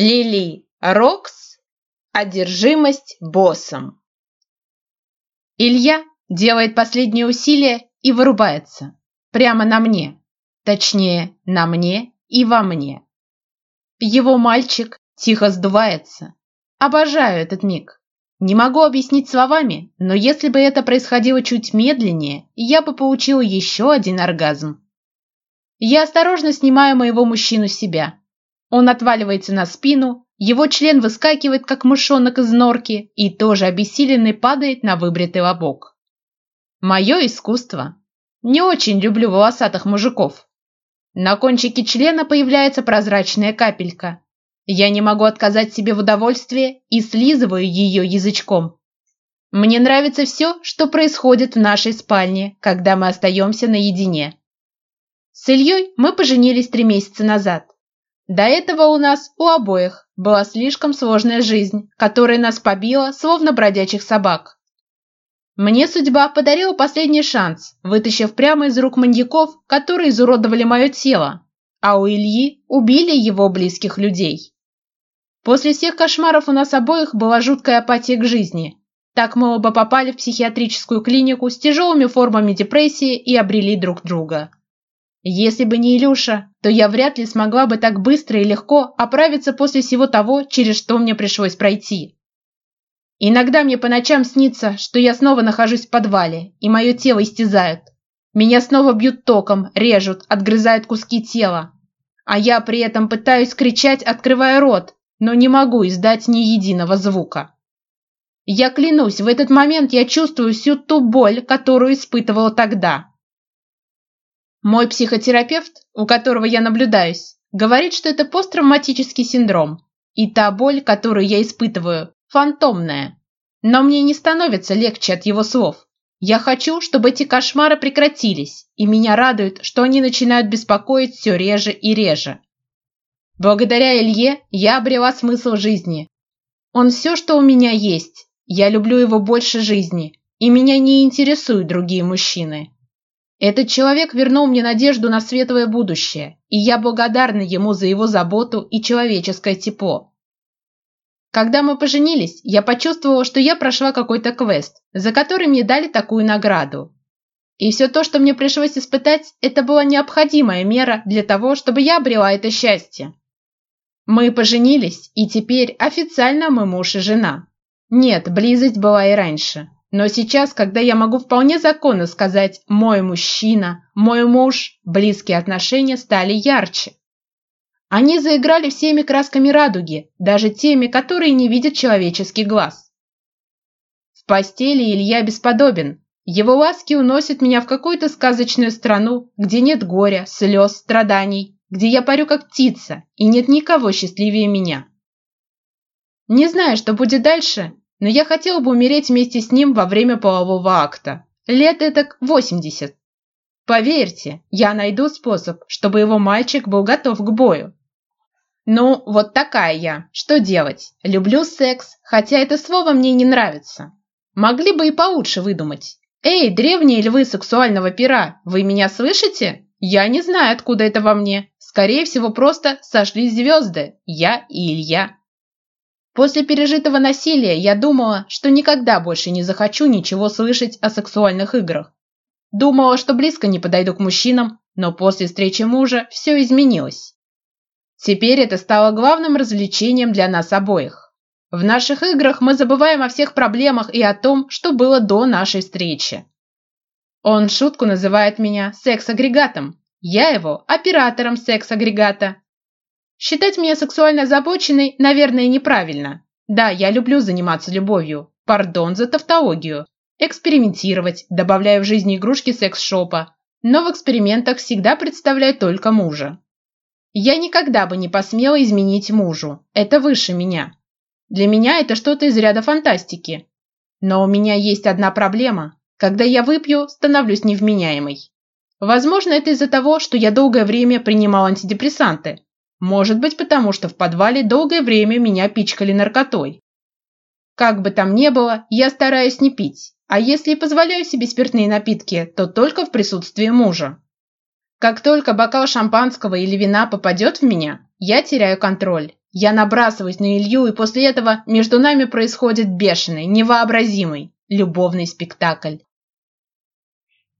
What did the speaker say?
Лили Рокс «Одержимость боссом». Илья делает последние усилия и вырубается. Прямо на мне. Точнее, на мне и во мне. Его мальчик тихо сдувается. Обожаю этот миг. Не могу объяснить словами, но если бы это происходило чуть медленнее, я бы получил еще один оргазм. Я осторожно снимаю моего мужчину с себя, он отваливается на спину, его член выскакивает, как мышонок из норки, и тоже обессиленный падает на выбритый лобок. Мое искусство. Не очень люблю волосатых мужиков. На кончике члена появляется прозрачная капелька. Я не могу отказать себе в удовольствии и слизываю ее язычком. Мне нравится все, что происходит в нашей спальне, когда мы остаемся наедине. С Ильей мы поженились три месяца назад. До этого у нас, у обоих, была слишком сложная жизнь, которая нас побила, словно бродячих собак. Мне судьба подарила последний шанс, вытащив прямо из рук маньяков, которые изуродовали мое тело, а у Ильи убили его близких людей. После всех кошмаров у нас обоих была жуткая апатия к жизни. Так мы оба попали в психиатрическую клинику с тяжелыми формами депрессии и обрели друг друга. Если бы не Илюша, то я вряд ли смогла бы так быстро и легко оправиться после всего того, через что мне пришлось пройти. Иногда мне по ночам снится, что я снова нахожусь в подвале, и мое тело истязают. Меня снова бьют током, режут, отгрызают куски тела. А я при этом пытаюсь кричать, открывая рот, но не могу издать ни единого звука. Я клянусь, в этот момент я чувствую всю ту боль, которую испытывала тогда, мой психотерапевт, у которого я наблюдаюсь, говорит, что это посттравматический синдром, и та боль, которую я испытываю, фантомная. Но мне не становится легче от его слов. Я хочу, чтобы эти кошмары прекратились, и меня радует, что они начинают беспокоить все реже и реже. Благодаря Илье я обрела смысл жизни. Он все, что у меня есть. Я люблю его больше жизни, и меня не интересуют другие мужчины. Этот человек вернул мне надежду на светлое будущее, и я благодарна ему за его заботу и человеческое тепло. Когда мы поженились, я почувствовала, что я прошла какой-то квест, за который мне дали такую награду. И все то, что мне пришлось испытать, это была необходимая мера для того, чтобы я обрела это счастье. Мы поженились, и теперь официально мы муж и жена. Нет, близость была и раньше. Но сейчас, когда я могу вполне законно сказать «мой мужчина», «мой муж», близкие отношения стали ярче. Они заиграли всеми красками радуги, даже теми, которые не видят человеческий глаз. В постели Илья бесподобен. Его ласки уносят меня в какую-то сказочную страну, где нет горя, слез, страданий, где я парю как птица, и нет никого счастливее меня. Не знаю, что будет дальше, но я хотел бы умереть вместе с ним во время полового акта. Лет это 80. Поверьте, я найду способ, чтобы его мальчик был готов к бою. Ну, вот такая я. Что делать? Люблю секс, хотя это слово мне не нравится. Могли бы и получше выдумать. Эй, древние львы сексуального пера, вы меня слышите? Я не знаю, откуда это во мне. Скорее всего, просто сошли звезды. Я и Илья. После пережитого насилия я думала, что никогда больше не захочу ничего слышать о сексуальных играх. Думала, что близко не подойду к мужчинам, но после встречи мужа все изменилось. Теперь это стало главным развлечением для нас обоих. В наших играх мы забываем о всех проблемах и о том, что было до нашей встречи. Он шутку называет меня секс-агрегатом, я его оператором секс-агрегата, Считать меня сексуально озабоченной, наверное, неправильно. Да, я люблю заниматься любовью. Пардон за тавтологию. Экспериментировать, добавляя в жизнь игрушки секс-шопа. Но в экспериментах всегда представляю только мужа. Я никогда бы не посмела изменить мужу. Это выше меня. Для меня это что-то из ряда фантастики. Но у меня есть одна проблема. Когда я выпью, становлюсь невменяемой. Возможно, это из-за того, что я долгое время принимала антидепрессанты, может быть, потому что в подвале долгое время меня пичкали наркотой. Как бы там ни было, я стараюсь не пить, а если и позволяю себе спиртные напитки, то только в присутствии мужа. Как только бокал шампанского или вина попадет в меня, я теряю контроль. Я набрасываюсь на Илью, и после этого между нами происходит бешеный, невообразимый, любовный спектакль.